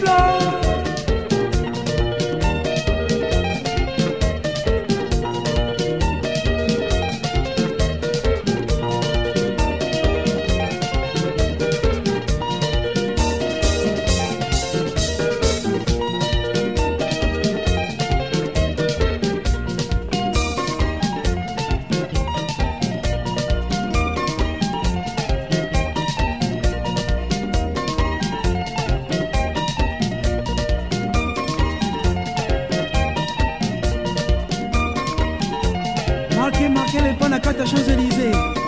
Blanc. Marke marke le mpo na